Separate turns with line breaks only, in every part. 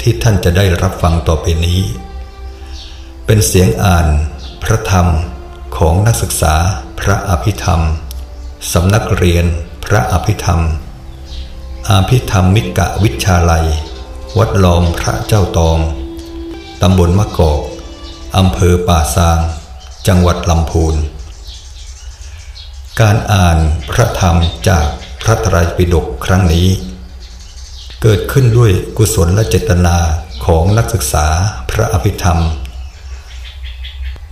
ที่ท่านจะได้รับฟังต่อไปนี้ เป็นเสียงอ่าน พระธรรมของนักศึกษาพระอภิธรรมสำนักเรียนพระอภิธรรม อาภิธรรมมิกะวิชาลัย วัดลอมพระเจ้าตองตำบลมะกอกอำเภอป่าซาง จังหวัดลำพูน การอ่านพระธรรมจากพระไตรปิฎกครั้งนี้ เกิดขึ้นด้วยกุศลและเจตนาของนักศึกษาพระอภิธรรม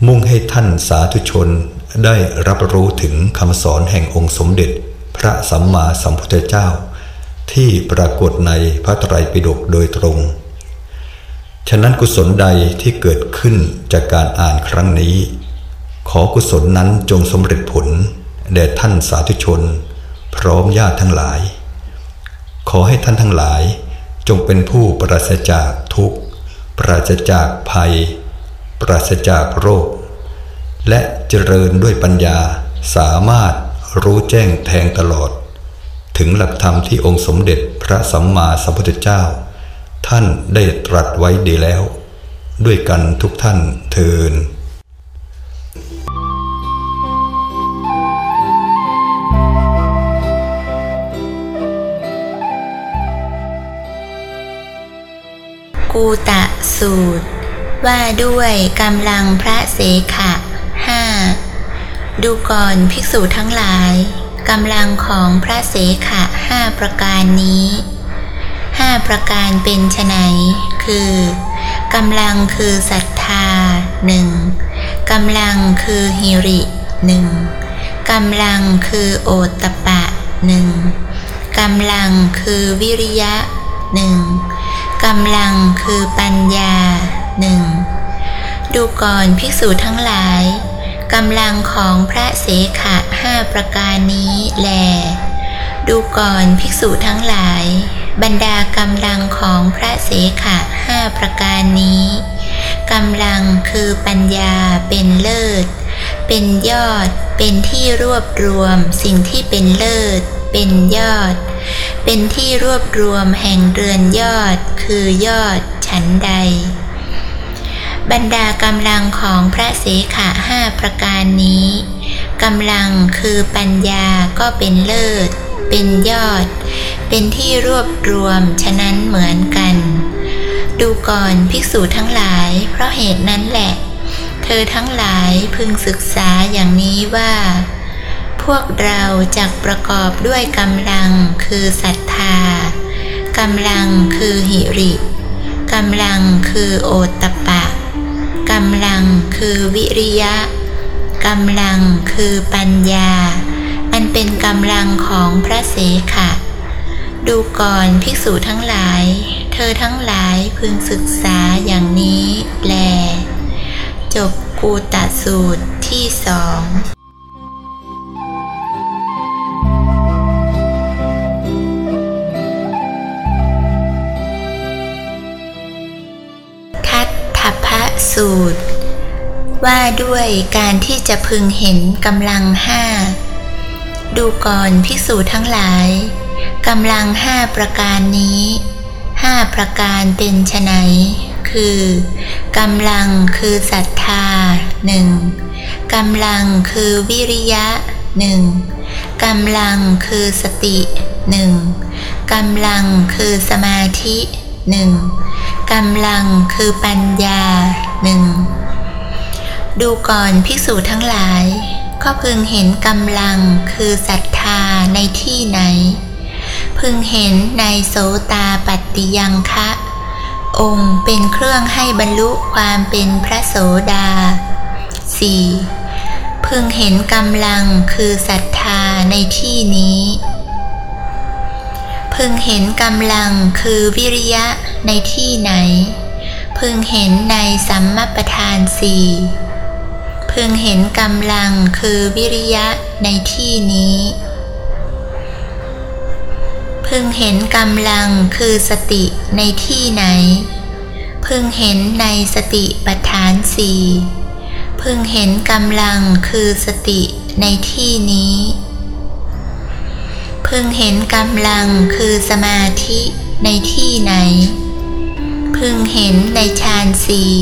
มุ่งให้ท่านสาธุชนได้รับรู้ถึงคำสอนแห่งองค์สมเด็จ พระสัมมาสัมพุทธเจ้า ที่ปรากฏในพระไตรปิฎกโดยตรง ฉะนั้นกุศลใดที่เกิดขึ้นจากการอ่านครั้งนี้ ขอกุศลนั้นจงสำเร็จผลแด่ท่านสาธุชน พร้อมญาติทั้งหลาย ขอให้ท่านทั้งหลาย จงเป็นผู้ปราศจากทุกข์ ปราศจากภัย ปราศจากโรค และเจริญด้วยปัญญาสามารถรู้แจ้งแทงตลอด ถึงหลักธรรมที่องค์สมเด็จพระสัมมาสัมพุทธเจ้า ท่านได้ตรัสไว้ดีแล้ว ด้วยกันทุกท่านเทิน
กูตะสูตร ว่าด้วยกำลังพระเสขะห้าดูก่อนภิกษุทั้งหลายกำลังของพระเสขะห้าประการนี้ห้าประการเป็นไฉนคือกำลังคือศรัทธาหนึ่งกำลังคือหิริหนึ่งกำลังคือโอตตะปะหนึ่งกำลังคือวิริยะหนึ่ง กำลังคือปัญญาหนึ่งดูก่อนภิกษุทั้งหลายกำลังของพระเสขะห้าประการนี้แล ดูก่อนภิกษุทั้งหลาย บรรดากำลังของพระเสขะห้าประการนี้กำลังคือปัญญาเป็นเลิศ เป็นยอด เป็นที่รวบรวมสิ่งที่เป็นเลิศ เป็นยอด เป็นที่รวบรวมแห่งเรือนยอดคือยอดฉันใด บรรดากำลังของพระเสขะห้าประการนี้กำลังคือปัญญาก็เป็นเลิศ เป็นยอด เป็นที่รวบรวมฉะนั้นเหมือนกัน ดูก่อนภิกษุทั้งหลาย เพราะเหตุนั้นแหละ เธอทั้งหลายพึงศึกษาอย่างนี้ว่า พวกเราจักประกอบด้วยกำลังคือศรัทธากำลังคือหิริกำลังคือโอตปะกำลังคือวิริยะกำลังคือปัญญา อันเป็นกำลังของพระเสขะ ดูก่อนภิกษุทั้งหลาย เธอทั้งหลายพึงศึกษาอย่างนี้แล จบกูตสูตรที่สอง สูตร ว่าด้วยการที่จะพึงเห็นกำลังห้าดูก่อนภิกษุทั้งหลายกำลังห้าประการนี้ห้าประการเป็นไฉนคือกำลังคือศรัทธาหนึ่งกำลังคือวิริยะหนึ่งกำลังคือสติหนึ่งกำลังคือสมาธิหนึ่งกำลังคือปัญญา หนึ่งดูก่อนภิกษุทั้งหลาย ก็พึงเห็นกำลังคือศรัทธาในที่ไหน พึงเห็นในโสตาปัตติยังคะ องค์เป็นเครื่องให้บรรลุความเป็นพระโสดา 4. พึงเห็นกำลังคือศรัทธาในที่นี้ พึงเห็นกำลังคือวิริยะในที่ไหน พึงเห็นในสัมมปทานสี่พึงเห็นกำลังคือวิริยะในที่นี้ พึงเห็นกำลังคือสติในที่ไหน พึงเห็นในสติปัฏฐานสี่พึงเห็นกำลังคือสติในที่นี้ พึงเห็นกำลังคือสมาธิในที่ไหน พึงเห็นในฌานสี่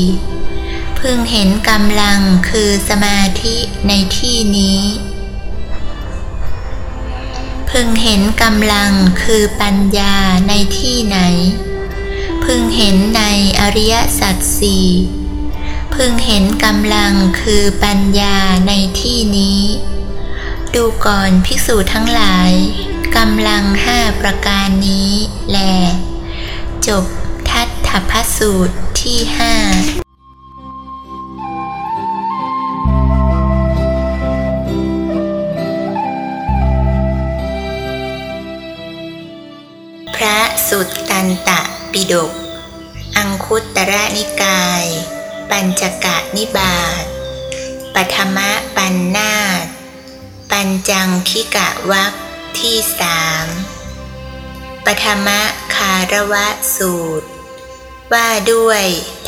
พึงเห็นกำลังคือสมาธิในที่นี้ พึงเห็นกำลังคือปัญญาในที่ไหน พึงเห็นในอริยสัจสี่พึงเห็นกำลังคือปัญญาในที่นี้ ดูก่อนภิกษุทั้งหลายกำลังห้าประการนี้แล จบ พสูตรที่ห้าพระสุตตันตะปิฎก อังคุตระนิกาย ปัญจกะนิบาตปฐมะปันนาตปัญจังคิกะวักที่สามปฐมะคารวะสูตร ว่าด้วย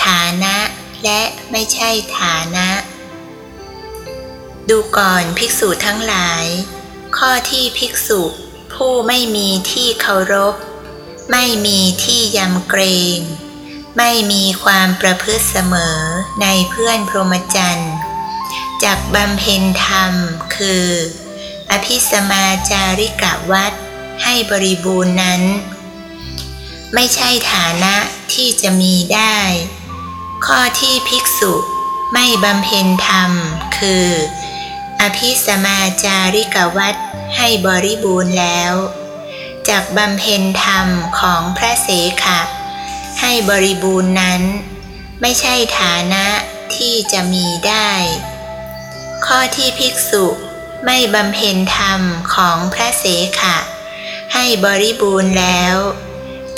ฐานะ และไม่ใช่ฐานะ ดูก่อนภิกษุทั้งหลาย ข้อที่ภิกษุผู้ไม่มีที่เคารพ ไม่มีที่ยำเกรง ไม่มีความประพฤติเสมอในเพื่อนพรหมจรรย์จากบำเพ็ญธรรมคือ อภิสมาจาริกะวัดให้บริบูรณ์นั้น ไม่ใช่ฐานะ ที่จะมีได้ ข้อที่ภิกษุไม่บำเพ็ญธรรม คือ อภิสมาจาริกวัดให้บริบูรณ์แล้วจากบำเพ็ญธรรมของพระเสขะให้บริบูรณ์นั้น ไม่ใช่ฐานะที่จะมีได้ ข้อที่ภิกษุไม่บำเพ็ญธรรมของพระเสขะให้บริบูรณ์แล้ว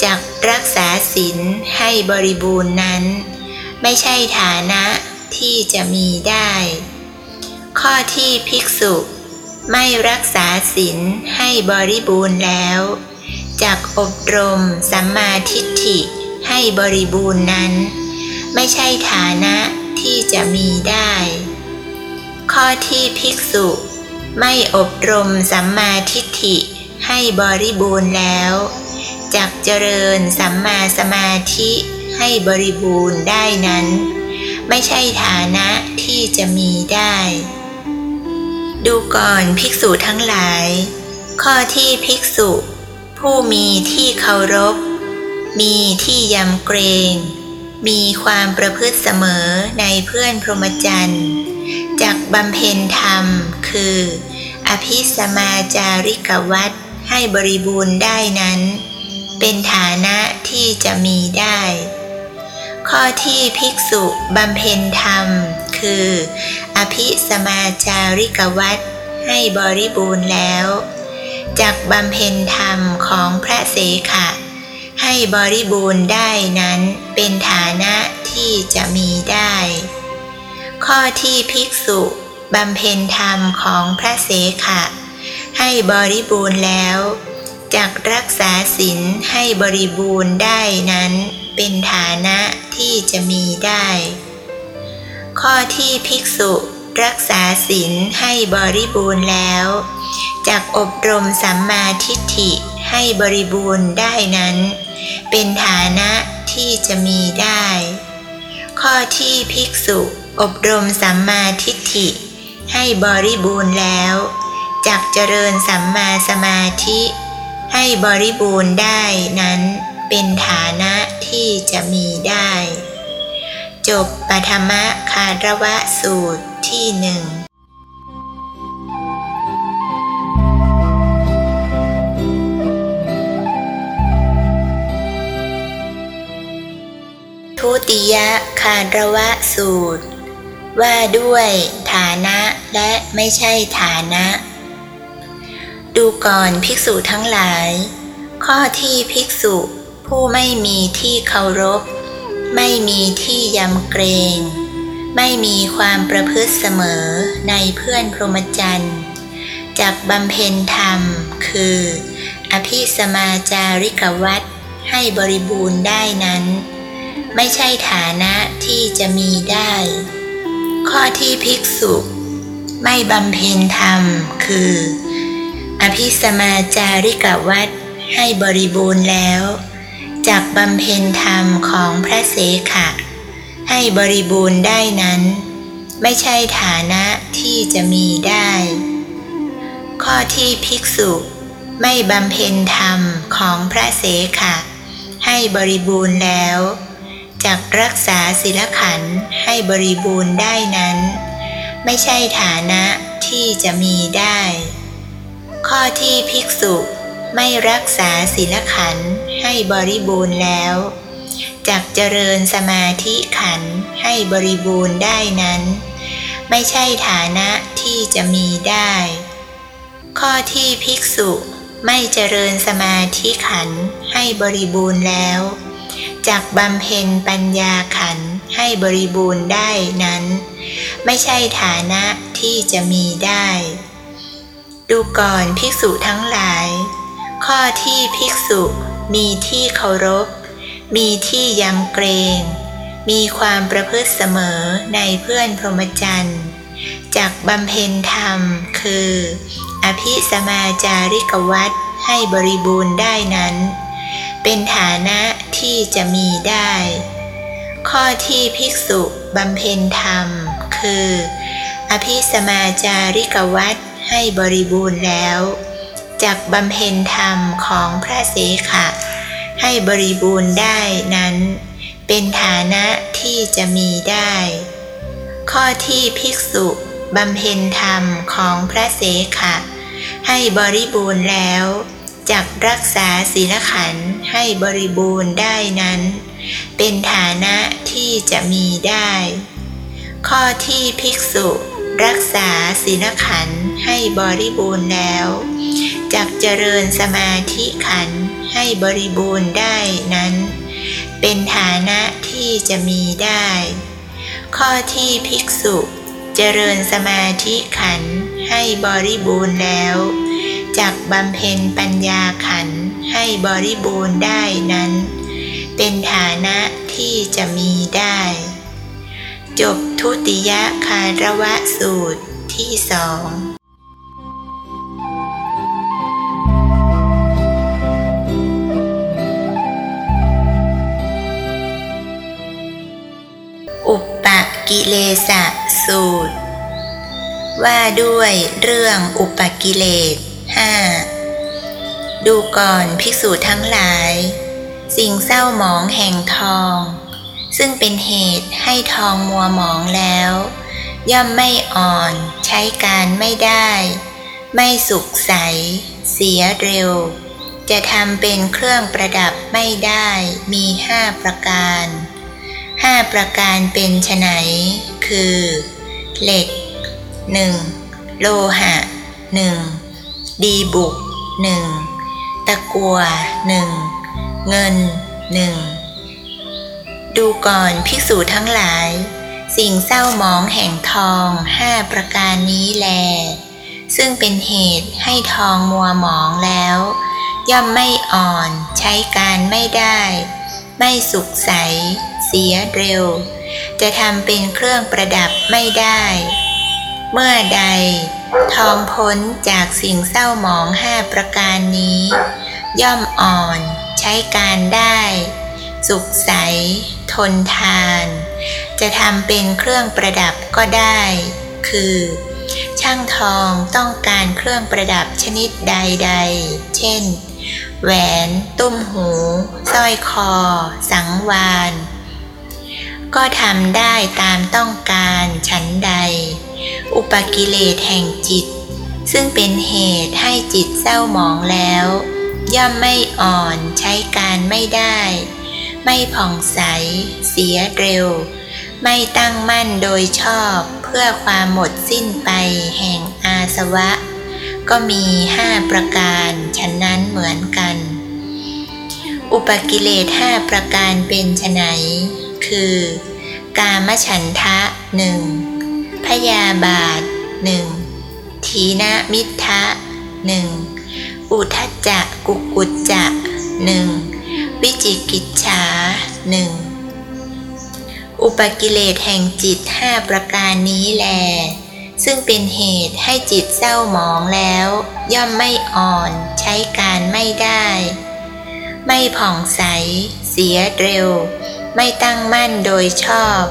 จากรักษาศีลให้บริบูรณ์นั้น ไม่ใช่ฐานะที่จะมีได้ ข้อที่ภิกษุไม่รักษาศีลให้บริบูรณ์แล้วจากอบรมสัมมาทิฏฐิให้บริบูรณ์นั้น ไม่ใช่ฐานะที่จะมีได้ ข้อที่ภิกษุ ไม่อบรมสัมมาทิฏฐิให้บริบูรณ์แล้ว จากเจริญสัมมาสมาธิให้บริบูรณ์ได้นั้น ไม่ใช่ฐานะที่จะมีได้ ดูก่อนภิกษุทั้งหลาย ข้อที่ภิกษุ ผู้มีที่เคารพ มีที่ยำเกรง มีความประพฤติเสมอในเพื่อนพรหมจรรย์จากบำเพ็ญธรรมคือ อภิสมาจาริกวัดให้บริบูรณ์ได้นั้น เป็นฐานะที่จะมีได้ ข้อที่ภิกษุบำเพ็ญธรรม คือ อภิสมาจาริกวัดให้บริบูรณ์แล้วจากบำเพ็ญธรรมของพระเสขะ ให้บริบูรณ์ได้นั้นเป็นฐานะที่จะมีได้ ข้อที่ภิกษุบำเพ็ญธรรมของพระเสขะ ให้บริบูรณ์แล้ว จากรักษาศีลให้บริบูรณ์ได้นั้น เป็นฐานะที่จะมีได้ ข้อที่ภิกษุรักษาศีลให้บริบูรณ์แล้วจากอบรมสัมมาทิฏฐิให้บริบูรณ์ได้นั้น เป็นฐานะที่จะมีได้ ข้อที่ภิกษุอบรมสัมมาทิฏฐิ ให้บริบูรณ์แล้วจากเจริญสัมมาสมาธิ ให้บริบูรณ์ได้นั้นเป็นฐานะที่จะมีได้ จบปฐมคารวะสูตรที่หนึ่งทุติยคารวะสูตร ว่าด้วยฐานะและไม่ใช่ฐานะ ดูก่อนภิกษุทั้งหลาย ข้อที่ภิกษุผู้ไม่มีที่เคารพ ไม่มีที่ยำเกรง ไม่มีความประพฤติเสมอในเพื่อนพรหมจรรย์จากบำเพ็ญธรรม คือ อภิสมาจาริกวัตให้บริบูรณ์ได้นั้น ไม่ใช่ฐานะที่จะมีได้ ข้อที่ภิกษุ ไม่บำเพ็ญธรรม คือ อภิสมาจาริกวัตให้บริบูรณ์แล้ว จากบำเพ็ญธรรมของพระเสขะ ให้บริบูรณ์ได้นั้น ไม่ใช่ฐานะที่จะมีได้ ข้อที่ภิกษุไม่บำเพ็ญธรรมของพระเสขะ ให้บริบูรณ์แล้วจากรักษาศีลขันให้บริบูรณ์ได้นั้น ไม่ใช่ฐานะที่จะมีได้ ข้อที่ภิกษุไม่รักษาศีลขันให้บริบูรณ์แล้วจากเจริญสมาธิขันให้บริบูรณ์ได้นั้น ไม่ใช่ฐานะที่จะมีได้ ข้อที่ภิกษุไม่เจริญสมาธิขันให้บริบูรณ์แล้วจากบำเพ็ญปัญญาขันให้บริบูรณ์ได้นั้น ไม่ใช่ฐานะที่จะมีได้ ดูก่อนภิกษุทั้งหลาย ข้อที่ภิกษุมีที่เคารพ มีที่ยำเกรง มีความประพฤติเสมอในเพื่อนพรหมจรรย์จากบำเพ็ญธรรมคือ อภิสมาจาริกวัตให้บริบูรณ์ได้นั้น เป็นฐานะที่จะมีได้ ข้อที่ภิกษุบำเพ็ญธรรม คือ อภิสมาจาริกวัต ให้บริบูรณ์แล้วจากบำเพ็ญธรรมของพระเสขะ ให้บริบูรณ์ได้นั้น เป็นฐานะที่จะมีได้ ข้อที่ภิกษุบำเพ็ญธรรมของพระเสขะ ให้บริบูรณ์แล้วจากรักษาศีลขันธ์ให้บริบูรณ์ได้นั้น เป็นฐานะที่จะมีได้ ข้อที่ภิกษุ รักษาศีลขันให้บริบูรณ์แล้วจักเจริญสมาธิขันให้บริบูรณ์ได้นั้น เป็นฐานะที่จะมีได้ ข้อที่ภิกษุ เจริญสมาธิขันให้บริบูรณ์แล้วจักบำเพ็ญปัญญาขันให้บริบูรณ์ได้นั้น เป็นฐานะที่จะมีได้ จบ ทุติยคาระวะสูตรที่สองอุปปกิเลสะสูตร ว่าด้วยเรื่องอุปกิเลสห้าดูก่อนภิกษุทั้งหลาย สิ่งเศร้าหมองแห่งทอง ซึ่งเป็นเหตุให้ทองมัวหมองแล้ว ย่อมไม่อ่อนใช้การไม่ได้ ไม่สุขใส เสียเร็ว จะทำเป็นเครื่องประดับไม่ได้มีห้าประการห้าประการเป็นไฉนคือ เหล็กหนึ่งโลหะหนึ่งดีบุกหนึ่งตะกัวหนึ่งเงินหนึ่ง ดูก่อนภิกษุทั้งหลาย สิ่งเศร้าหมองแห่งทองห้าประการนี้แล ซึ่งเป็นเหตุให้ทองมัวหมองแล้ว ย่อมไม่อ่อนใช้การไม่ได้ ไม่สุขใส เสียเร็ว จะทำเป็นเครื่องประดับไม่ได้ เมื่อใด ทองพ้นจากสิ่งเศร้าหมองห้าประการนี้ ย่อมอ่อนใช้การได้ สุขใส นทาน จะทำเป็นเครื่องประดับก็ได้ คือ ช่างทองต้องการเครื่องประดับชนิดใดๆ เช่น แหวน ตุ้มหูสร้อยคอ สังวาน ก็ทำได้ตามต้องการฉันใด อุปกิเลสแห่งจิต ซึ่งเป็นเหตุให้จิตเศร้าหมองแล้ว ย่อมไม่อ่อนใช้การไม่ได้ ไม่ผ่องใส เสียเร็ว ไม่ตั้งมั่นโดยชอบเพื่อความหมดสิ้นไปแห่งอาสวะ ก็มีห้าประการฉะนั้นเหมือนกัน อุปกิเลสห้าประการเป็นไฉนคือ กามฉันทะหนึ่งพยาบาทหนึ่งทีนะมิทะหนึ่งอุทจจะกุกุจจะหนึ่ง วิจิกิจฉาหนึ่งอุปกิเลสแห่งจิตห้าประการนี้แล ซึ่งเป็นเหตุให้จิตเศร้าหมองแล้ว ย่อมไม่อ่อนใช้การไม่ได้ ไม่ผ่องใส เสียเร็ว ไม่ตั้งมั่นโดยชอบ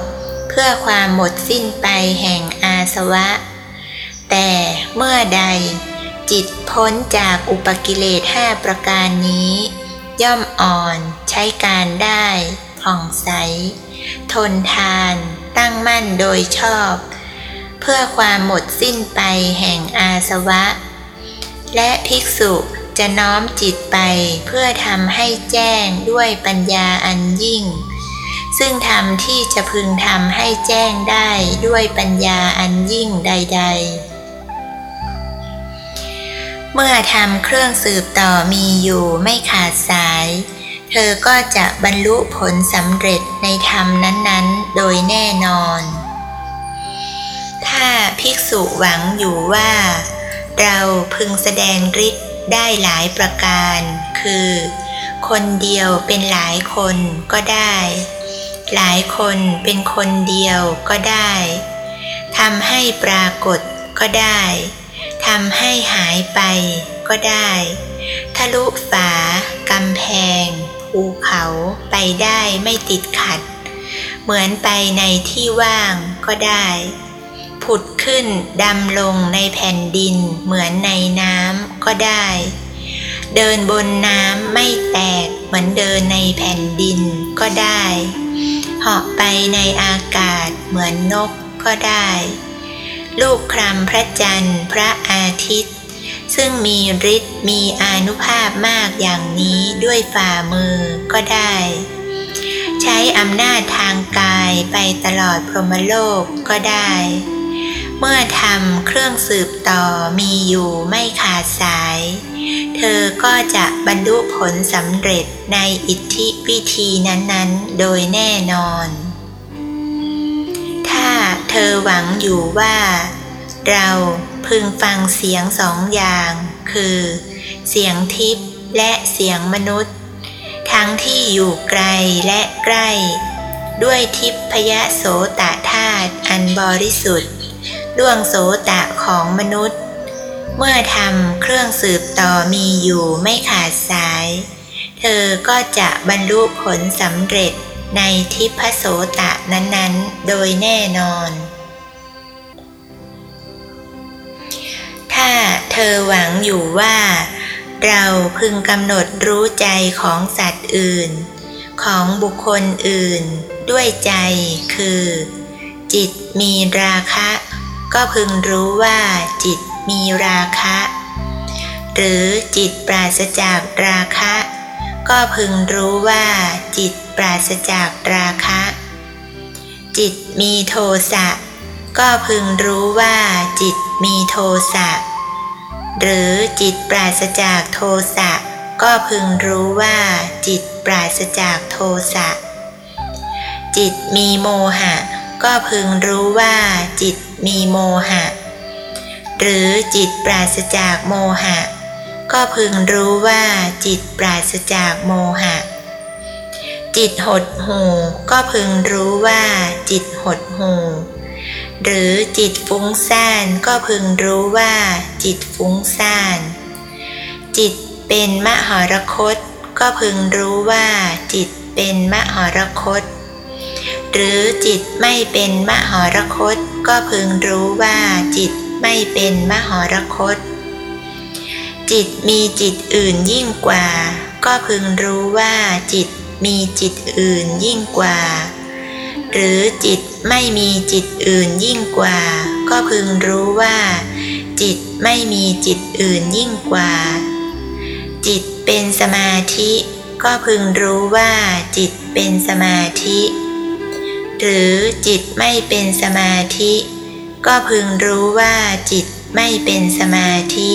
เพื่อความหมดสิ้นไปแห่งอาสวะ แต่เมื่อใด จิตพ้นจากอุปกิเลสห้าประการนี้ ย่อมอ่อนใช้การได้ผ่องใส ทนทาน ตั้งมั่นโดยชอบ เพื่อความหมดสิ้นไปแห่งอาสวะ และภิกษุจะน้อมจิตไปเพื่อทำให้แจ้งด้วยปัญญาอันยิ่ง ซึ่งทำที่จะพึงทำให้แจ้งได้ด้วยปัญญาอันยิ่งใด ๆ เมื่อทำเครื่องสืบต่อมีอยู่ไม่ขาดสาย เธอก็จะบรรลุผลสำเร็จในธรรมนั้นๆ โดยแน่นอน ถ้าภิกษุหวังอยู่ว่า เราพึงแสดงฤทธิ์ได้หลายประการ คือ คนเดียวเป็นหลายคนก็ได้ หลายคนเป็นคนเดียวก็ได้ทำให้ปรากฏก็ได้ ทำให้หายไปก็ได้ ทะลุฝากำแพง ภูเขาไปได้ไม่ติดขัด เหมือนไปในที่ว่างก็ได้ ผุดขึ้นดำลงในแผ่นดินเหมือนในน้ำก็ได้ เดินบนน้ำไม่แตกเหมือนเดินในแผ่นดินก็ได้ เหาะไปในอากาศเหมือนนกก็ได้ ลูกครำพระจันทร์ พระอาทิตย์ ซึ่งมีฤทธิ์มีอนุภาพมากอย่างนี้ด้วยฝ่ามือก็ได้ ใช้อำนาจทางกายไปตลอดพรหมโลกก็ได้ เมื่อทำเครื่องสืบต่อมีอยู่ไม่ขาดสาย เธอก็จะบรรลุผลสำเร็จในอิทธิวิธีนั้นๆ โดยแน่นอน เธอหวังอยู่ว่า เราพึงฟังเสียงสองอย่าง คือ เสียงทิพย์และเสียงมนุษย์ ทั้งที่อยู่ไกลและใกล้ ด้วยทิพยโสตธาตุอันบริสุทธิ์ล่วงโสตะของมนุษย์ เมื่อทำเครื่องสืบต่อมีอยู่ไม่ขาดสาย เธอก็จะบรรลุผลสำเร็จ ในทิพโสตะนั้นๆ โดยแน่นอน ถ้าเธอหวังอยู่ว่า เราพึงกำหนดรู้ใจของสัตว์อื่น ของบุคคลอื่น ด้วยใจคือ จิตมีราคะ ก็พึงรู้ว่าจิตมีราคะ หรือจิตปราศจากราคะ ก็พึงรู้ว่าจิตปราศจากราคะ จิตมีโทสะก็พึงรู้ว่าจิตมีโทสะ หรือจิตปราศจากโทสะก็พึงรู้ว่าจิตปราศจากโทสะ จิตมีโมหะ ก็พึงรู้ว่าจิตมีโมหะ หรือจิตปราศจากโมหะ ก็พึงรู้ว่าจิตปราศจากโมหะ จิตหดหูก็พึงรู้ว่าจิตหดหูหรือจิตฟุ้งซ่านก็พึงรู้ว่าจิตฟุ้งซ่าน จิตเป็นมหรคต ก็พึงรู้ว่าจิตเป็นมหรคต หรือจิตไม่เป็นมหรคต ก็พึงรู้ว่าจิตไม่เป็นมหรคต จิตมีจิตอื่นยิ่งกว่า ก็พึงรู้ว่าจิตมีจิตอื่นยิ่งกว่า หรือจิตไม่มีจิตอื่นยิ่งกว่า ก็พึงรู้ว่า จิตไม่มีจิตอื่นยิ่งกว่า จิตเป็นสมาธิ ก็พึงรู้ว่าจิตเป็นสมาธิ หรือจิตไม่เป็นสมาธิ ก็พึงรู้ว่าจิตไม่เป็นสมาธิ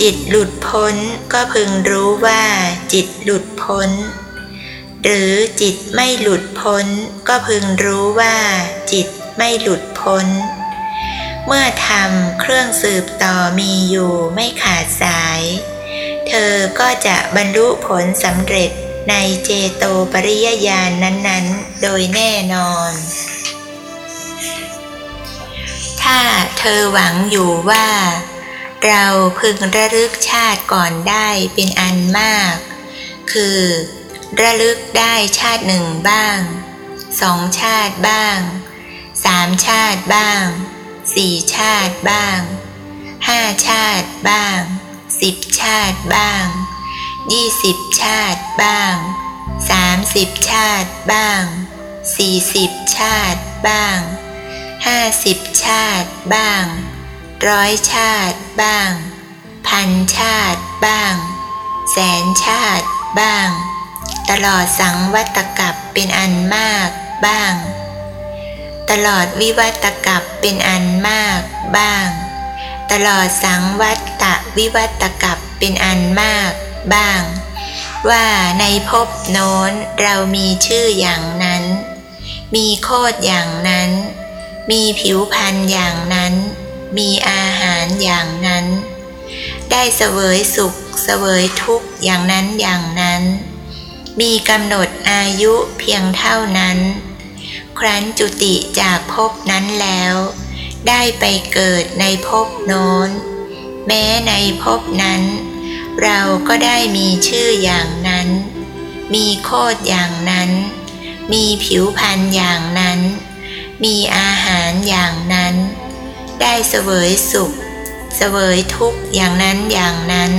จิตหลุดพ้นก็พึงรู้ว่าจิตหลุดพ้น หรือจิตไม่หลุดพ้นก็พึงรู้ว่าจิตไม่หลุดพ้น เมื่อทำเครื่องสืบต่อมีอยู่ไม่ขาดสาย เธอก็จะบรรลุผลสำเร็จในเจโตปริยญาณนั้นๆ โดยแน่นอน ถ้าเธอหวังอยู่ว่า เราพึงระลึกชาติก่อนได้เป็นอันมาก คือ ระลึกได้ชาติหนึ่งบ้างสองชาติบ้างสามชาติบ้างสี่ชาติบ้างห้าชาติบ้างสิบชาติบ้างยี่สิบชาติบ้างสามสิบชาติบ้างสี่สิบชาติบ้างห้าสิบชาติบ้าง ร้อยชาติบ้าง พันชาติบ้าง แสนชาติบ้าง ตลอดสังวัตกับเป็นอันมากบ้าง ตลอดวิวัตกับเป็นอันมากบ้าง ตลอดสังวัตตวิวัตกับเป็นอันมากบ้าง ว่าในภพโน้นเรามีชื่ออย่างนั้น มีโคดอย่างนั้น มีผิวพรรณอย่างนั้น มีอาหารอย่างนั้น ได้เสวยสุข เสวยทุกข์อย่างนั้นอย่างนั้น มีกำหนดอายุเพียงเท่านั้น ครั้นจุติจากภพนั้นแล้ว ได้ไปเกิดในภพโน้น แม้ในภพนั้น เราก็ได้มีชื่ออย่างนั้น มีโคดอย่างนั้น มีผิวพรรณอย่างนั้น มีอาหารอย่างนั้น ได้เสวยสุข เสวยทุกข์อย่างนั้นอย่างนั้น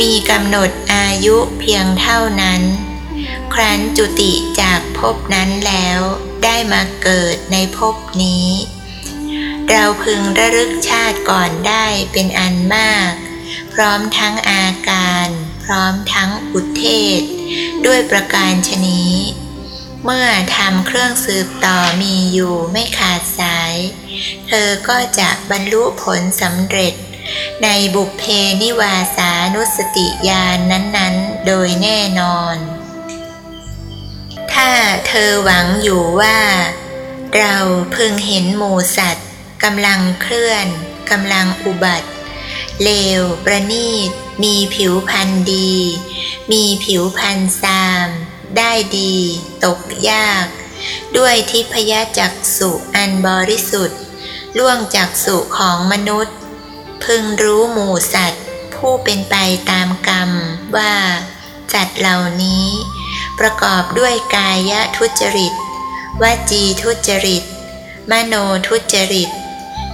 มีกำหนดอายุเพียงเท่านั้น ครั้นจุติจากภพนั้นแล้วได้มาเกิดในภพนี้ เราพึงระลึกชาติก่อนได้เป็นอันมาก พร้อมทั้งอาการ พร้อมทั้งอุเทศ ด้วยประการชนี้ เมื่อทำเครื่องสืบต่อมีอยู่ไม่ขาดสาย เธอก็จะบรรลุผลสำเร็จ ในบุพเพนิวาสานุสติญาณนนั้นๆ โดยแน่นอน ถ้าเธอหวังอยู่ว่า เราพึงเห็นหมูสัตว์กำลังเคลื่อนกำลังอุบัติ เลวประณีตมีผิวพันธ์ดี มีผิวพันธ์ซาม ได้ดี ตกยาก ด้วยทิพยจักสุอันบริสุทธิ์ล่วงจากสุของมนุษย์ พึงรู้หมู่สัตว์ ผู้เป็นไปตามกรรมว่าสัตว์เหล่านี้ ประกอบด้วยกายทุจริตวจีทุจริต มโนทุจริต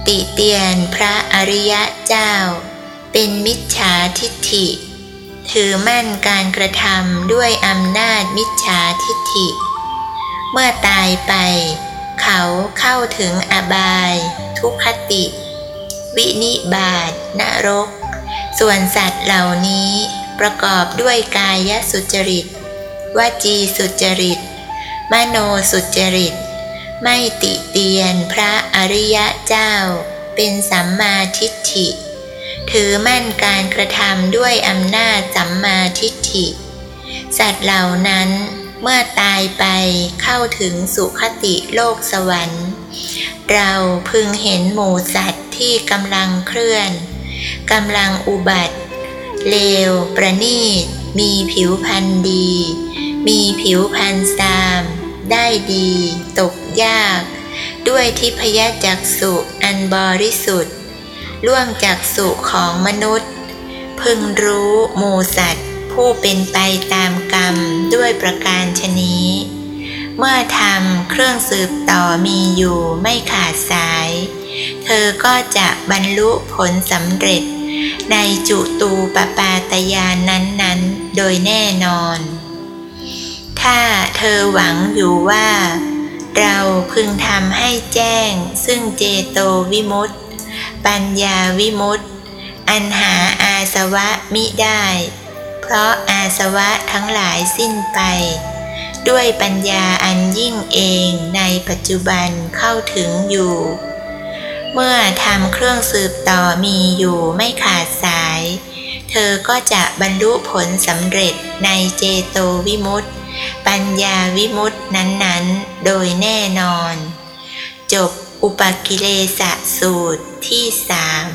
ติเตียนพระอริยะเจ้า เป็นมิจฉาทิฏฐิ ถือมั่นการกระทำด้วยอำนาจมิจฉาทิฏฐิ เมื่อตายไป เขาเข้าถึงอบาย ทุกขติ วินิบาตนรก ส่วนสัตว์เหล่านี้ประกอบด้วยกายสุจริต วจีสุจริต มโนสุจริต ไม่ติเตียนพระอริยะเจ้า เป็นสัมมาทิฏฐิ ถือมั่นการกระทำด้วยอำนาจสัมมาทิฏฐิ สัตว์เหล่านั้นเมื่อตายไปเข้าถึงสุคติโลกสวรรค์ เราพึงเห็นหมูสัตว์ที่กำลังเคลื่อนกำลังอุบัติ เลว ประณีต มีผิวพันธ์ดี มีผิวพันธ์ซาม ได้ดี ตกยาก ด้วยทิพยจักสุอันบริสุทธิ์ ล่วงจากสุของมนุษย์ พึงรู้หมูสัตว์ ผู้เป็นไปตามกรรมด้วยประการชนี้ เมื่อทำเครื่องสืบต่อมีอยู่ไม่ขาดสาย เธอก็จะบรรลุผลสำเร็จ ในจุตูปปาตยานนั้นๆ โดยแน่นอน ถ้าเธอหวังอยู่ว่าเราพึงทำให้แจ้งซึ่งเจโตวิมุตติ ปัญญาวิมุตติ อันหาอาสวะมิได้ เพราะอาสวะทั้งหลายสิ้นไป ด้วยปัญญาอันยิ่งเองในปัจจุบันเข้าถึงอยู่ เมื่อทำเครื่องสืบต่อมีอยู่ไม่ขาดสาย เธอก็จะบรรลุผลสำเร็จในเจโตวิมุตติ ปัญญาวิมุตตินั้นๆ โดยแน่นอน จบ อุปกิเลสสูตรที่สาม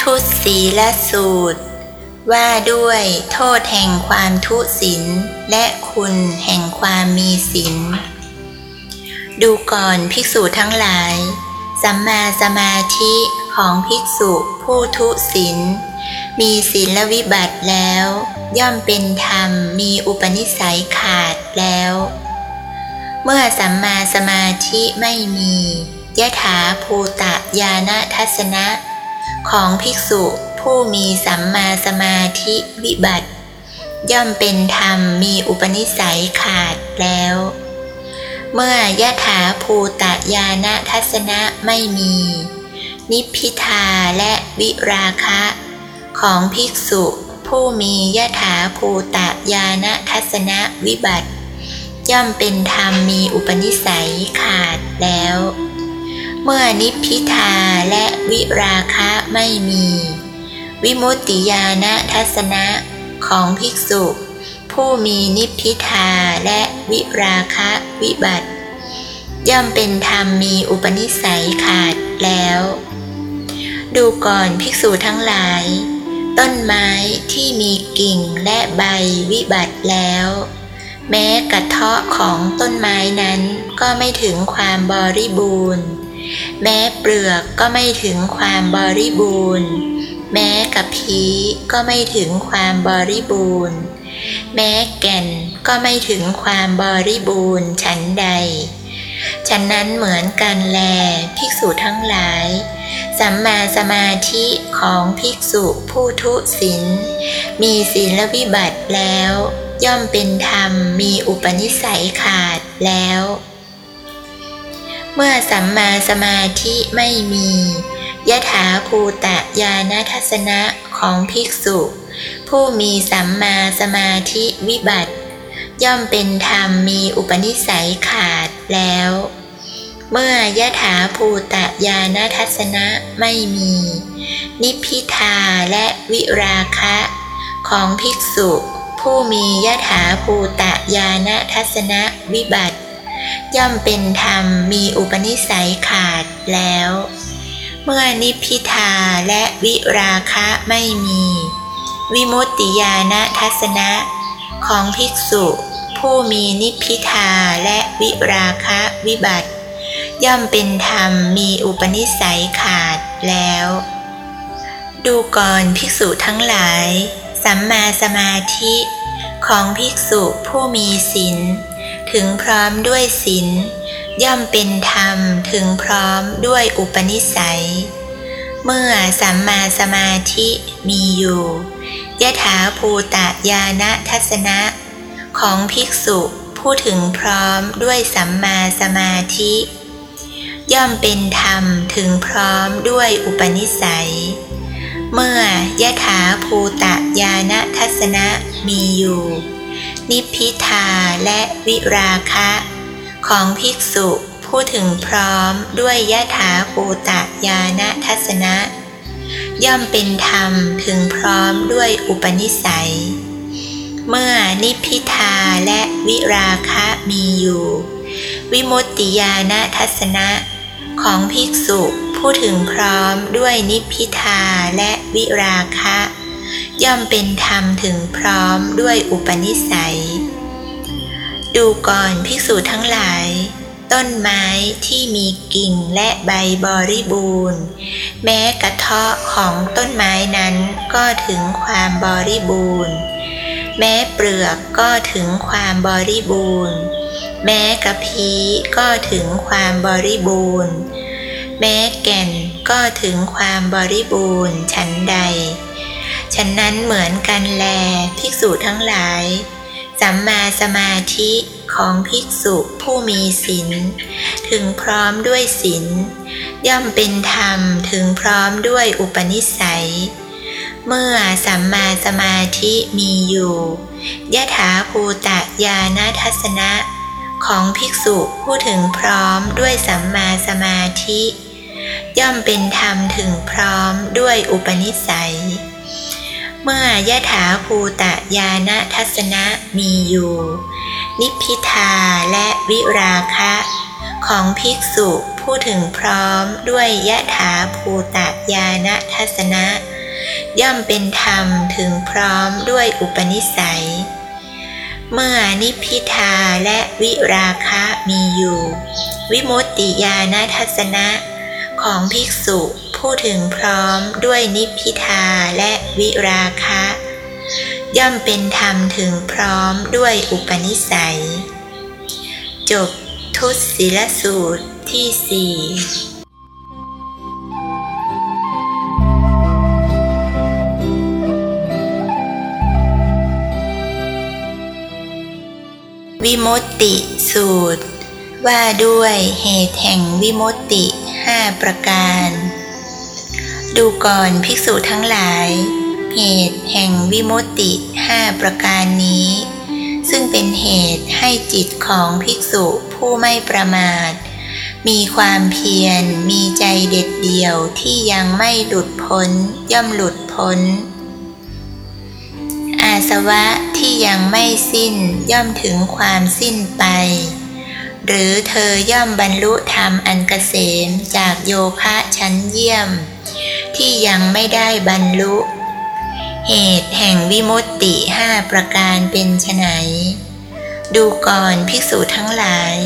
ทุศีลสูตร ว่าด้วยโทษแห่งความทุศีลและคุณแห่งความมีศีลดูก่อนภิกษุทั้งหลาย สัมมาสมาธิของภิกษุผู้ทุศีล มีศีลวิบัติแล้ว ย่อมเป็นธรรมมีอุปนิสัยขาดแล้ว เมื่อสัมมาสมาธิไม่มียะถาภูตะญาณทัศนะ ของภิกษุผู้มีสัมมาสมาธิวิบัติ ย่อมเป็นธรรมมีอุปนิสัยขาดแล้ว เมื่อยะถาภูตะยานะทัศนะไม่มี นิพิทาและวิราคะ ของภิกษุผู้มียะถาภูตยานะทัศนะวิบัติ ย่อมเป็นธรรมมีอุปนิสัยขาดแล้ว เมื่อนิพิทาและวิราคะไม่มี วิมุตติญาณทัศนะของภิกษุ ผู้มีนิพพิทาและวิราคะวิบัติ ย่อมเป็นธรรมมีอุปนิสัยขาดแล้ว ดูก่อนภิกษุทั้งหลาย ต้นไม้ที่มีกิ่งและใบวิบัติแล้ว แม้กระเทาะของต้นไม้นั้นก็ไม่ถึงความบริบูรณ์ แม้เปลือกก็ไม่ถึงความบริบูรณ์ แม้กับพีก็ไม่ถึงความบริบูรณ์ แม้แก่นก็ไม่ถึงความบริบูรณ์ฉันใด ฉันนั้นเหมือนกันแลภิกษุทั้งหลาย สัมมาสมาธิของภิกษุผู้ทุศีลมีศีลวิบัติแล้ว ย่อมเป็นธรรมมีอุปนิสัยขาดแล้ว เมื่อสัมมาสมาธิไม่มียถาภูตะญาณทัศนะของภิกษุ ผู้มีสัมมาสมาธิวิบัติ ย่อมเป็นธรรมมีอุปนิสัยขาดแล้ว เมื่อยะถาภูตะญาณทัศนะไม่มี นิพิทาและวิราคะ ของภิกษุ ผู้มียะถาภูตะญาณทัศนะวิบัติ ย่อมเป็นธรรมมีอุปนิสัยขาดแล้ว เมื่อนิพิทาและวิราคะไม่มี วิมุตติญาณทัศนะ ของภิกษุ ผู้มีนิพพิทาและวิราคะวิบัติ ย่อมเป็นธรรมมีอุปนิสัยขาดแล้ว ดูก่อนภิกษุทั้งหลาย สัมมาสมาธิของภิกษุผู้มีศีลถึงพร้อมด้วยศีลย่อมเป็นธรรมถึงพร้อมด้วยอุปนิสัย เมื่อสัมมาสมาธิมีอยู่ยะถาภูตะญาณทัศนะ ของภิกษุผู้ถึงพร้อมด้วยสัมมาสมาธิ ย่อมเป็นธรรมถึงพร้อมด้วยอุปนิสัย เมื่อยะถาภูตะญาณทัศนะมีอยู่ นิพิทาและวิราคะ ของภิกษุผู้ถึงพร้อมด้วยยะถาภูตะญาณทัศนะ ย่อมเป็นธรรมถึงพร้อมด้วยอุปนิสัย เมื่อนิพิทาและวิราคะมีอยู่ วิมุตติญาณทัศนะ ของภิกษุผู้ถึงพร้อมด้วยนิพพิทาและวิราคะ ย่อมเป็นธรรมถึงพร้อมด้วยอุปนิสัย ดูก่อนภิกษุทั้งหลาย ต้นไม้ที่มีกิ่งและใบบริบูรณ์ แม้กระเทาะของต้นไม้นั้นก็ถึงความบริบูรณ์ แม้เปลือกก็ถึงความบริบูรณ์ แม้กระพีก็ถึงความบริบูรณ์ แม้แก่นก็ถึงความบริบูรณ์ฉันใด ฉันนั้นเหมือนกันแลภิกษุทั้งหลาย สัมมาสมาธิของภิกษุผู้มีศีลถึงพร้อมด้วยศีลย่อมเป็นธรรมถึงพร้อมด้วยอุปนิสัย เมื่อสัมมาสมาธิมีอยู่ยะถาภูตะญาณทัศนะ ของภิกษุผู้ถึงพร้อมด้วยสัมมาสมาธิ ย่อมเป็นธรรมถึงพร้อมด้วยอุปนิสัย เมื่อยะถาภูตะญาณทัศนะมีอยู่ นิพพิทาและวิราคะ ของภิกษุผู้ถึงพร้อมด้วยยะถาภูตะญาณทัศนะ ย่อมเป็นธรรมถึงพร้อมด้วยอุปนิสัย เมื่อนิพิทาและวิราคะมีอยู่ วิมุตติญาณทัศนะ ของภิกษุผู้ถึงพร้อมด้วยนิพิทาและวิราคะ ย่อมเป็นธรรมถึงพร้อมด้วยอุปนิสัย จบทุตศิลสูตรที่สี่ วิมุตติสูตร ว่าด้วยเหตุแห่งวิมุตติห้าประการ ดูก่อนภิกษุทั้งหลาย เหตุแห่งวิมุตติห้าประการนี้ ซึ่งเป็นเหตุให้จิตของภิกษุผู้ไม่ประมาท มีความเพียรมีใจเด็ดเดี่ยวที่ยังไม่หลุดพ้นย่อมหลุดพ้น สวะที่ยังไม่สิ้นย่อมถึงความสิ้นไป หรือเธอย่อมบรรลุธรรมอันเกษมจากโยคะชั้นเยี่ยม ที่ยังไม่ได้บรรลุ เหตุแห่งวิมุตติห้าประการเป็นไฉนดูก่อนภิกษุทั้งหลาย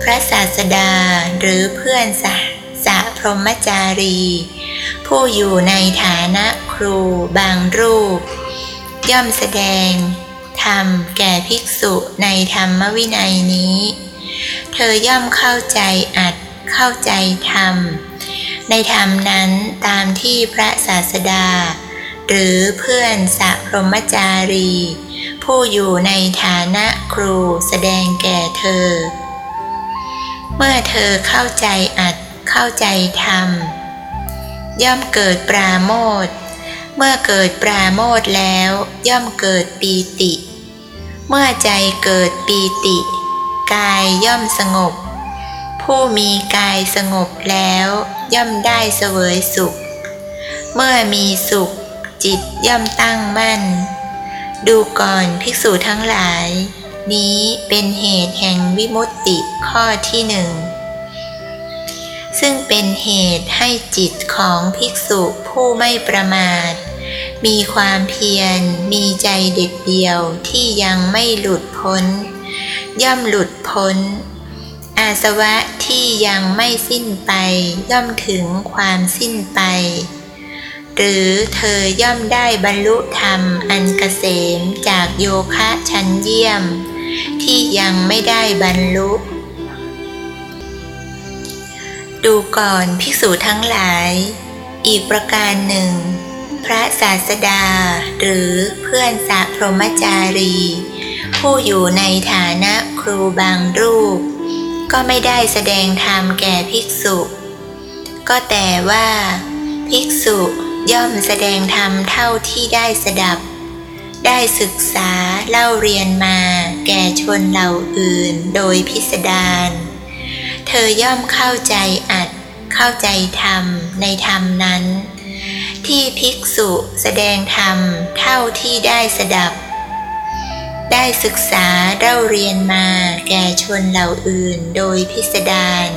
พระศาสดาหรือเพื่อนสะสะพรหมจารี ผู้อยู่ในฐานะครูบางรูป ย่อมแสดง ธรรมแก่ภิกษุในธรรมวินัยนี้ เธอย่อมเข้าใจอัดเข้าใจธรรม ในธรรมนั้นตามที่พระศาสดา หรือเพื่อนสัพรมจารี ผู้อยู่ในฐานะครูแสดงแก่เธอ เมื่อเธอเข้าใจอัดเข้าใจธรรม ย่อมเกิดปราโมท เมื่อเกิดปราโมทแล้ว ย่อมเกิดปีติ เมื่อใจเกิดปีติ กายย่อมสงบ ผู้มีกายสงบแล้ว ย่อมได้เสวยสุข เมื่อมีสุข จิตย่อมตั้งมั่น ดูก่อนภิกษุทั้งหลาย นี้เป็นเหตุแห่งวิมุตติข้อที่หนึ่งซึ่งเป็นเหตุให้จิตของภิกษุผู้ไม่ประมาท มีความเพียร มีใจเด็ดเดียวที่ยังไม่หลุดพ้น ย่อมหลุดพ้น อาสวะที่ยังไม่สิ้นไป ย่อมถึงความสิ้นไป หรือเธอย่อมได้บรรลุธรรมอันเกษมจากโยคะชั้นเยี่ยม ที่ยังไม่ได้บรรลุดูก่อนภิกษุทั้งหลาย อีกประการหนึ่ง พระศาสดา หรือเพื่อนสาพรหมจารี ผู้อยู่ในฐานะครูบางรูป ก็ไม่ได้แสดงธรรมแก่ภิกษุ ก็แต่ว่า ภิกษุย่อมแสดงธรรมเท่าที่ได้สดับ ได้ศึกษาเล่าเรียนมาแก่ชนเหล่าอื่นโดยพิสดารเธอย่อมเข้าใจอัดเข้าใจธรรมในธรรมนั้น ที่ภิกษุแสดงธรรมเท่าที่ได้สดับ ได้ศึกษาเล่าเรียนมาแก่ชนเหล่าอื่นโดยพิสดาร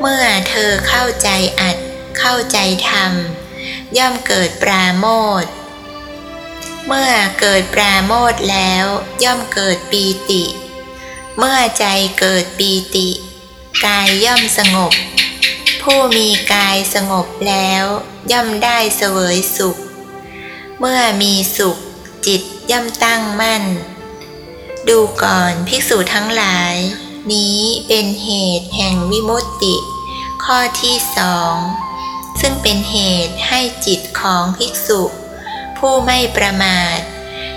เมื่อเธอเข้าใจอัดเข้าใจธรรม ย่อมเกิดปราโมทเมื่อเกิดปราโมทแล้วย่อมเกิดปีติ เมื่อใจเกิดปีติ กายย่อมสงบ ผู้มีกายสงบแล้ว ย่อมได้เสวยสุข เมื่อมีสุข จิตย่อมตั้งมั่น ดูก่อนภิกษุทั้งหลาย นี้เป็นเหตุแห่งวิมุตติ ข้อที่สองซึ่งเป็นเหตุให้จิตของภิกษุ ผู้ไม่ประมาท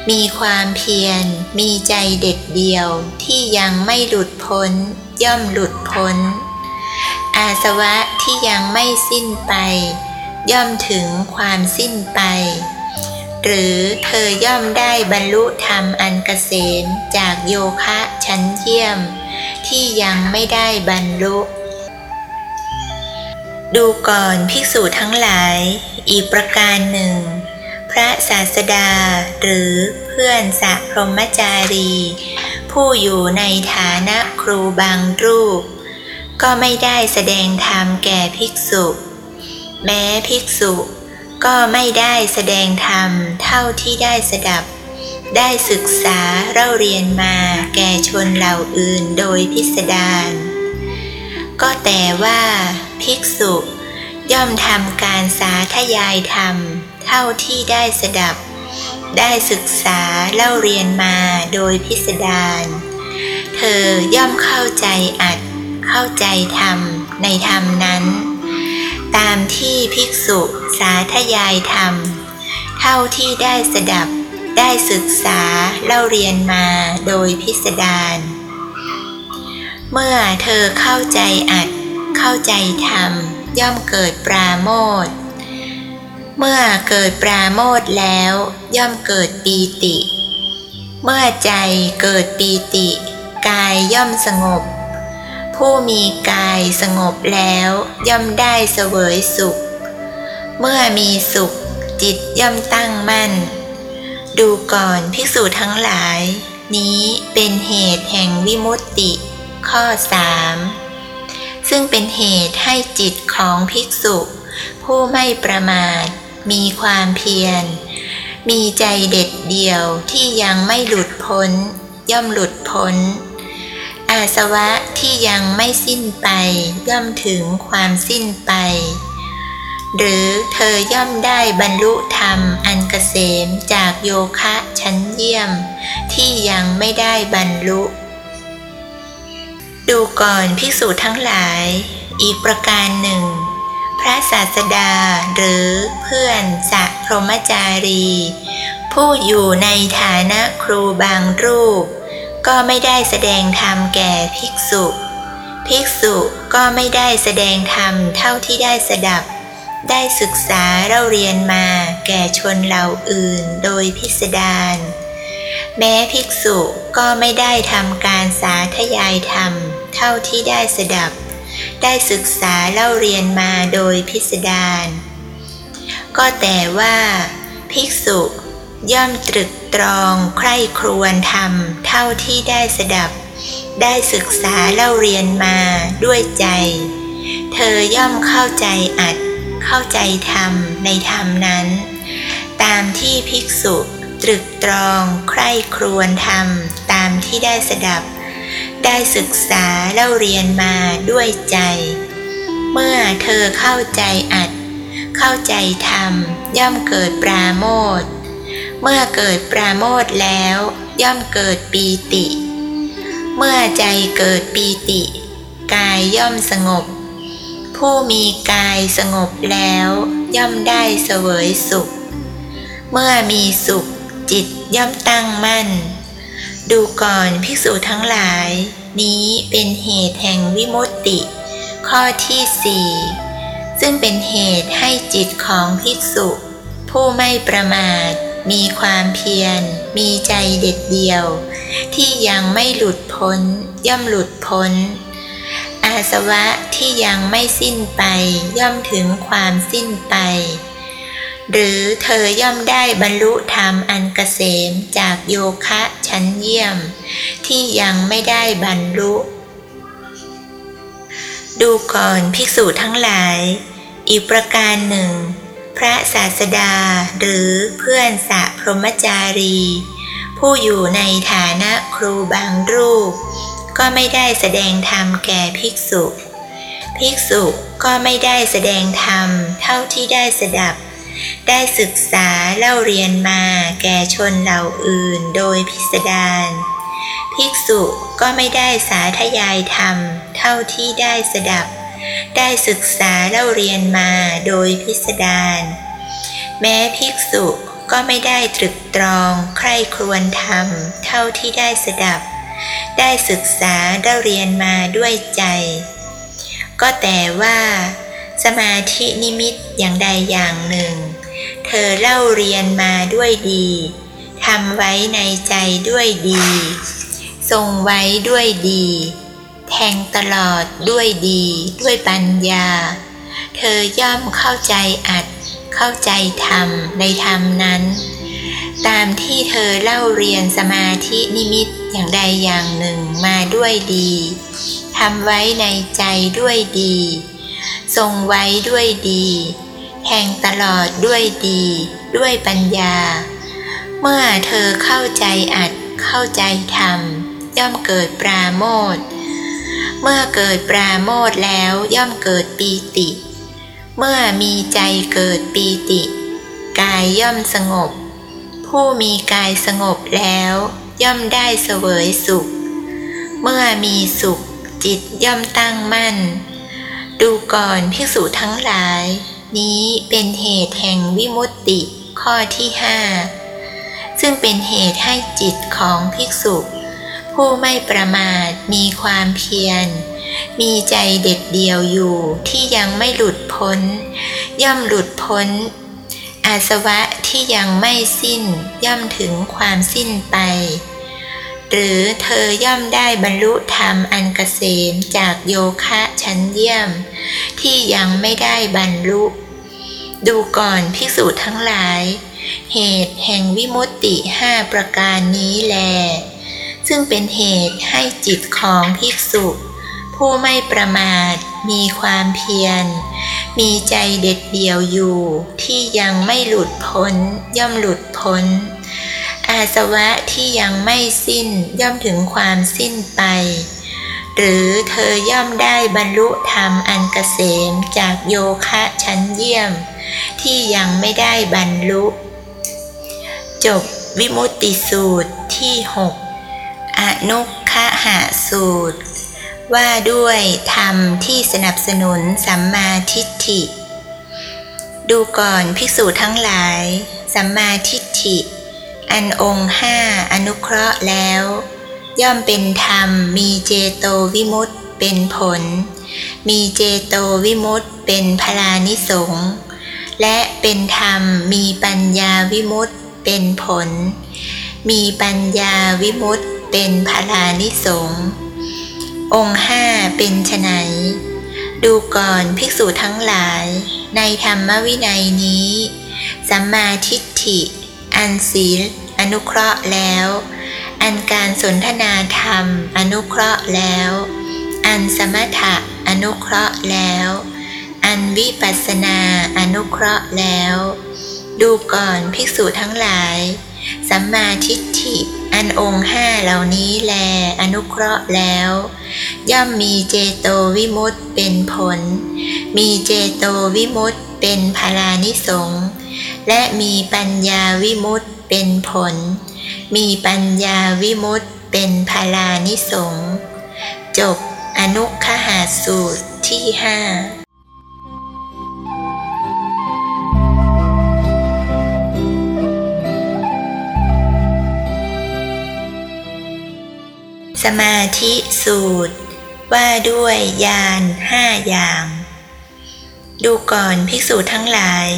มีความเพียร มีใจเด็ดเดียวที่ยังไม่หลุดพ้น ย่อมหลุดพ้น อาสวะที่ยังไม่สิ้นไป ย่อมถึงความสิ้นไป หรือเธอย่อมได้บรรลุธรรมอันเกษมจากโยคะชั้นเยี่ยม ที่ยังไม่ได้บรรลุ ดูก่อนภิกษุทั้งหลาย อีกประการหนึ่ง พระศาสดาหรือเพื่อนสัพรหมจารี ผู้อยู่ในฐานะครูบางรูป ก็ไม่ได้แสดงธรรมแก่ภิกษุ แม้ภิกษุ ก็ไม่ได้แสดงธรรมเท่าที่ได้สดับ ได้ศึกษาเล่าเรียนมาแก่ชนเหล่าอื่นโดยพิสดารก็แต่ว่าภิกษุ ย่อมทำการสาธยายธรรม เท่าที่ได้สดับ ได้ศึกษาเล่าเรียนมาโดยพิสดารเธอย่อมเข้าใจอัด เข้าใจธรรมในธรรมนั้น ตามที่ภิกษุสาธยายธรรม เท่าที่ได้สดับได้ศึกษาเล่าเรียนมาโดยพิสดารเมื่อเธอเข้าใจอัด เข้าใจธรรม ย่อมเกิดปราโมทเมื่อเกิดปราโมทแล้ว ย่อมเกิดปีติ เมื่อใจเกิดปีติ กายย่อมสงบ ผู้มีกายสงบแล้ว ย่อมได้เสวยสุข เมื่อมีสุข จิตย่อมตั้งมั่น ดูก่อนภิกษุทั้งหลาย นี้เป็นเหตุแห่งวิมุตติ ข้อ3ซึ่งเป็นเหตุให้จิตของภิกษุ ผู้ไม่ประมาท มีความเพียร มีใจเด็ดเดี่ยวที่ยังไม่หลุดพ้น ย่อมหลุดพ้น อาสวะที่ยังไม่สิ้นไป ย่อมถึงความสิ้นไป หรือเธอย่อมได้บรรลุธรรมอันเกษมจากโยคะชั้นเยี่ยม ที่ยังไม่ได้บรรลุ ดูก่อนภิกษุทั้งหลาย อีกประการหนึ่ง พระศาสดาหรือเพื่อนสัพรมจารี ผู้อยู่ในฐานะครูบางรูป ก็ไม่ได้แสดงธรรมแก่ภิกษุ ภิกษุก็ไม่ได้แสดงธรรมเท่าที่ได้สดับ ได้ศึกษาเล่าเรียนมาแก่ชนเหล่าอื่นโดยพิสดาร แม้ภิกษุก็ไม่ได้ทำการสาธยายธรรมเท่าที่ได้สดับ ได้ศึกษาเล่าเรียนมาโดยพิสดาร ก็แต่ว่า ภิกษุ ย่อมตรึกตรองใคร่ครวญธรรมเท่าที่ได้สดับ ได้ศึกษาเล่าเรียนมาด้วยใจ เธอย่อมเข้าใจอัด เข้าใจธรรมในธรรมนั้น ตามที่ภิกษุตรึกตรองใคร่ครวญธรรมตามที่ได้สดับ ได้ศึกษาเล่าเรียนมาด้วยใจ เมื่อเธอเข้าใจอัด เข้าใจธรรมย่อมเกิดปราโมท เมื่อเกิดปราโมทแล้ว ย่อมเกิดปีติ เมื่อใจเกิดปีติ กายย่อมสงบ ผู้มีกายสงบแล้ว ย่อมได้เสวยสุข เมื่อมีสุขจิตย่อมตั้งมั่น ดูก่อนภิกษุทั้งหลาย นี้เป็นเหตุแห่งวิมุตติ ข้อที่สี่ซึ่งเป็นเหตุให้จิตของภิกษุ ผู้ไม่ประมาท มีความเพียร มีใจเด็ดเดียว ที่ยังไม่หลุดพ้น ย่อมหลุดพ้น อาสวะที่ยังไม่สิ้นไป ย่อมถึงความสิ้นไป หรือเธอย่อมได้บรรลุธรรมอันเกษมจากโยคะชั้นเยี่ยม ที่ยังไม่ได้บรรลุ ดูก่อนภิกษุทั้งหลาย อีกประการหนึ่ง พระศาสดาหรือเพื่อนสะพรหมจารี ผู้อยู่ในฐานะครูบางรูป ก็ไม่ได้แสดงธรรมแก่ภิกษุ ภิกษุก็ไม่ได้แสดงธรรมเท่าที่ได้สดับ ได้ศึกษาเล่าเรียนมาแก่ชนเหล่าอื่นโดยพิสดารภิกษุก็ไม่ได้สาธยายธรรมเท่าที่ได้สดับ ได้ศึกษาเล่าเรียนมาโดยพิสดารแม้ภิกษุก็ไม่ได้ตรึกตรองใคร่ครวญธรรมเท่าที่ได้สดับ ได้ศึกษาเล่าเรียนมาด้วยใจ ก็แต่ว่า สมาธินิมิตอย่างใดอย่างหนึ่ง เธอเล่าเรียนมาด้วยดีทำไว้ในใจด้วยดี ทรงไว้ด้วยดี แทงตลอดด้วยดีด้วยปัญญา เธอย่อมเข้าใจอัดเข้าใจธรรมในธรรมนั้น ตามที่เธอเล่าเรียนสมาธินิมิตอย่างใดอย่างหนึ่งมาด้วยดีทำไว้ในใจด้วยดี ทรงไว้ด้วยดีแห่งตลอดด้วยดี ด้วยปัญญา เมื่อเธอเข้าใจอัดเข้าใจธรรมย่อมเกิดปราโมท เมื่อเกิดปราโมทแล้วย่อมเกิดปีติ เมื่อมีใจเกิดปีติ กายย่อมสงบ ผู้มีกายสงบแล้ว ย่อมได้เสวยสุข เมื่อมีสุข จิตย่อมตั้งมั่น ดูก่อนภิกษุทั้งหลาย นี้เป็นเหตุแห่งวิมุตติข้อที่ห้าซึ่งเป็นเหตุให้จิตของภิกษุ ผู้ไม่ประมาทมีความเพียร มีใจเด็ดเดียวอยู่ที่ยังไม่หลุดพ้น ย่อมหลุดพ้น อาสวะที่ยังไม่สิ้นย่อมถึงความสิ้นไป หรือเธอย่อมได้บรรลุธรรมอันกเกษมจากโยคะชั้นเยี่ยม ที่ยังไม่ได้บรรลุ ดูก่อนภิกษุทั้งหลาย เหตุแห่งวิมุตติห้าประการนี้แล ซึ่งเป็นเหตุให้จิตของภิกษุ ผู้ไม่ประมาทมีความเพียร มีใจเด็ดเดี่ยวอยู่ที่ยังไม่หลุดพ้น ย่อมหลุดพ้น อาสวะที่ยังไม่สิ้นย่อมถึงความสิ้นไป หรือเธอย่อมได้บรรลุธรรมอันกเกษมจากโยคะชั้นเยี่ยม ที่ยังไม่ได้บรรลุ จบวิมุตติสูตรที่หก อนุคหะสูตร ว่าด้วยธรรมที่สนับสนุนสัมมาทิฏฐิ ดูก่อนภิกษุทั้งหลาย สัมมาทิฏฐิ อันองค์ห้าอนุเคราะห์แล้ว ย่อมเป็นธรรมมีเจโตวิมุตเป็นผล มีเจโตวิมุตเป็นพลานิสงและเป็นธรรมมีปัญญาวิมุตเป็นผล มีปัญญาวิมุต เป็นพลานิสงองค์ห้าเป็นไฉนดูก่อนภิกษุทั้งหลาย ในธรรมวินัยนี้สัมมาทิฏฐิ อันศีล อนุเคราะห์แล้ว อันการสนทนาธรรม อนุเคราะห์แล้ว อันสมถะอนุเคราะห์แล้ว อันวิปัสสนาอนุเคราะห์แล้ว ดูก่อนภิกษุทั้งหลาย สัมมาทิฏฐิ อันองค์ห้าเหล่านี้แล อนุเคราะห์แล้ว ย่อมมีเจโตวิมุตเป็นผล มีเจโตวิมุตเป็นพารานิสงและมีปัญญาวิมุตเป็นผล มีปัญญาวิมุตเป็นพารานิสงจบอนุคหาสูตรที่ห้า สมาธิสูตร ว่าด้วยญาณห้าอย่าง ดูก่อนภิกษุทั้งหลาย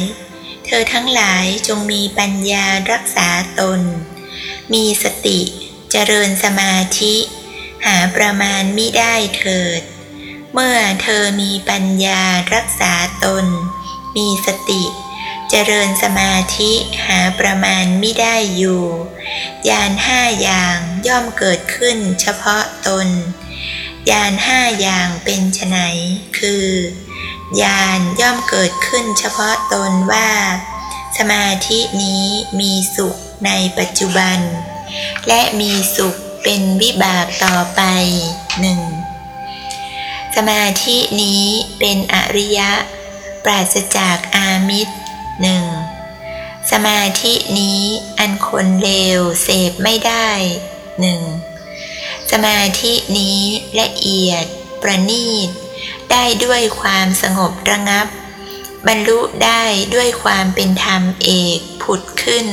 เธอทั้งหลายจงมีปัญญารักษาตน มีสติเจริญสมาธิ หาประมาณมิได้เถิด เมื่อเธอมีปัญญารักษาตน มีสติเจริญสมาธิหาประมาณไม่ได้อยู่ยานห้าอย่างย่อมเกิดขึ้นเฉพาะตนยานห้าอย่างเป็นไนคือญาณย่อมเกิดขึ้นเฉพาะตนว่า สมาธินี้มีสุขในปัจจุบัน และมีสุขเป็นวิบากต่อไปหนึ่งสมาธินี้เป็นอริยะ ปราศจากอามิตร หนึ่งสมาธินี้อันคนเลวเสพไม่ได้หนึ่งสมาธินี้ละเอียด ประณีต ได้ด้วยความสงบระงับ บรรลุได้ด้วยความเป็นธรรมเอกผุดขึ้น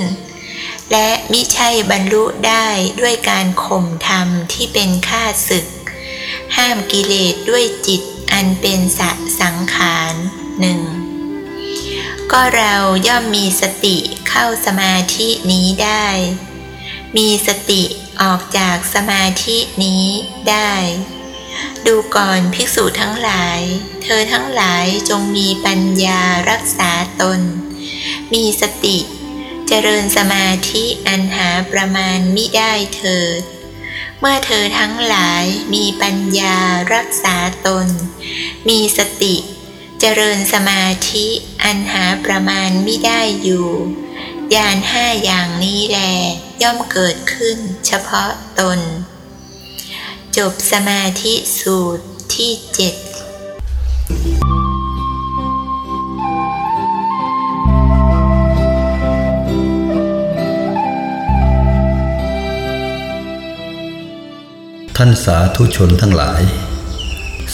และมิใช่บรรลุได้ด้วยการข่มธรรมที่เป็นข้าศึก ห้ามกิเลสด้วยจิตอันเป็นสะสังขารหนึ่ง ก็เราย่อมมีสติเข้าสมาธินี้ได้ มีสติออกจากสมาธินี้ได้ ดูก่อนภิกษุทั้งหลาย เธอทั้งหลายจงมีปัญญารักษาตน มีสติเจริญสมาธิอันหาประมาณมิได้เถิด เมื่อเธอทั้งหลายมีปัญญารักษาตน มีสติเจริญสมาธิอันหาประมาณไมิได้อยู่ญาณห้าอย่างนี้แลย่อมเกิดขึ้นเฉพาะตน จบสมาธิสูตรที่เจ็ด
ท่านสาธุชนทั้งหลาย